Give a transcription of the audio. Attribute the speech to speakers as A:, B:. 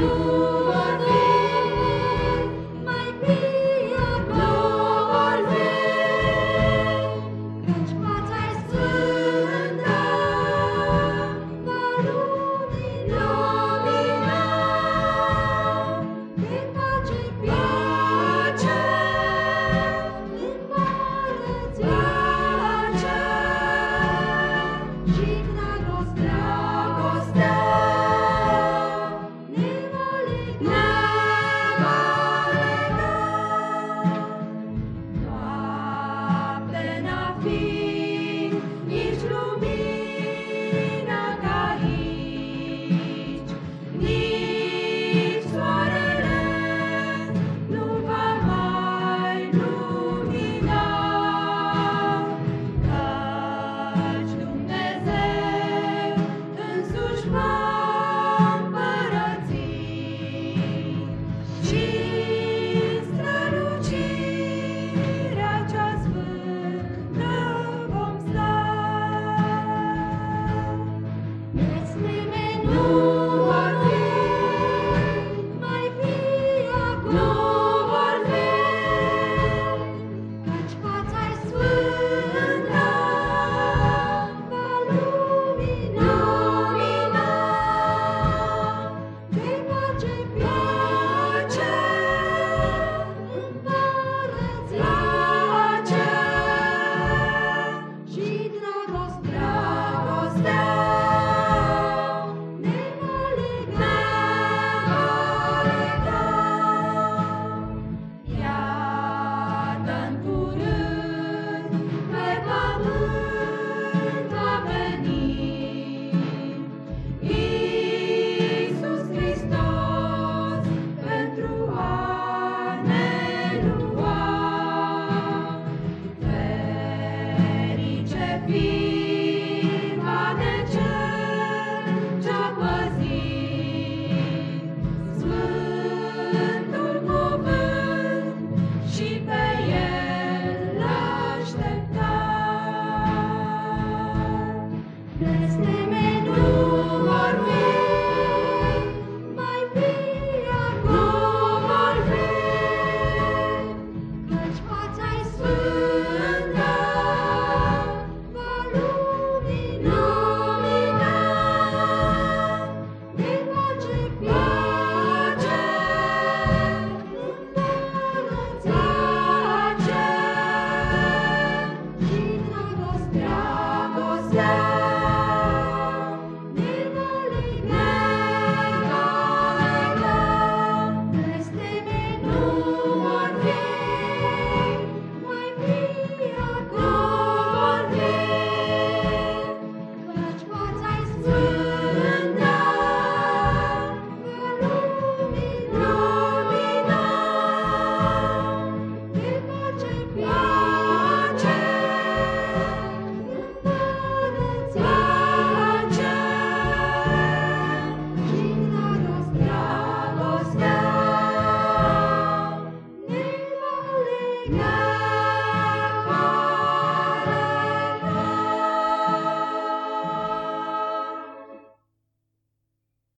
A: you.